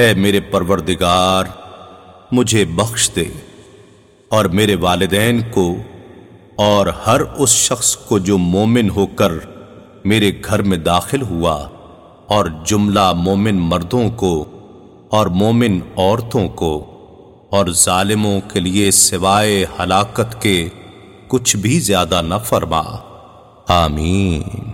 اے میرے پروردگار، مجھے بخش دے اور میرے والدین کو اور ہر اس شخص کو جو مومن ہو کر میرے گھر میں داخل ہوا اور جملہ مومن مردوں کو اور مومن عورتوں کو اور ظالموں کے لیے سوائے ہلاکت کے کچھ بھی زیادہ نہ فرما۔ آمین۔